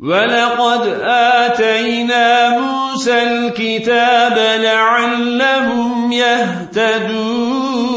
ولقد آتينا موسى الكتاب لعلهم يهتدون.